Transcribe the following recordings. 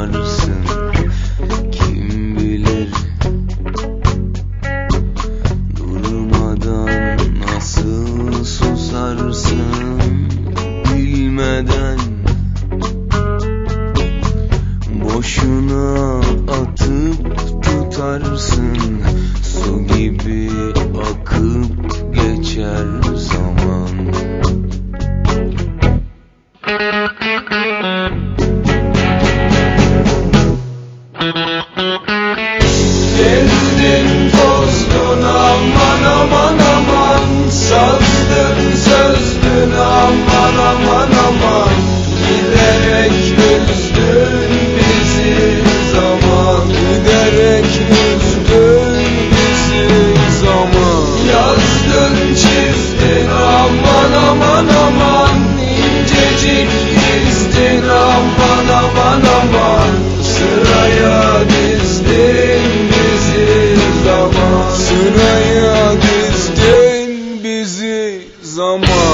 varsın Kim bilir Durmadan nasıl susarsın? Bilmeden Boşuna atıp tutarsın. Su zaman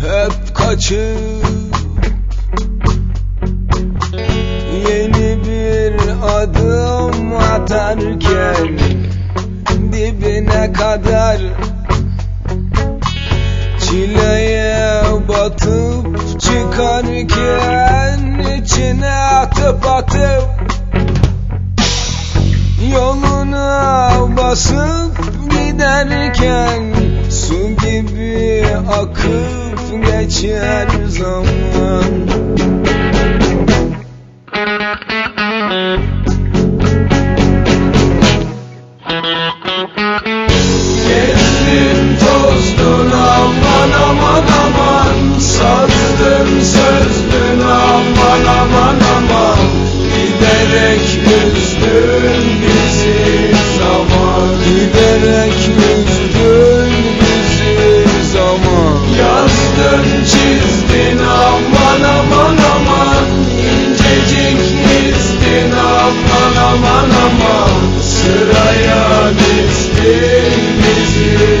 Hep kaçır. batarken dibine kadar. Çileye batıp çıkarken içine atıp atıp Yoluna basıp giderken Su gibi akıp geçer zaman. you.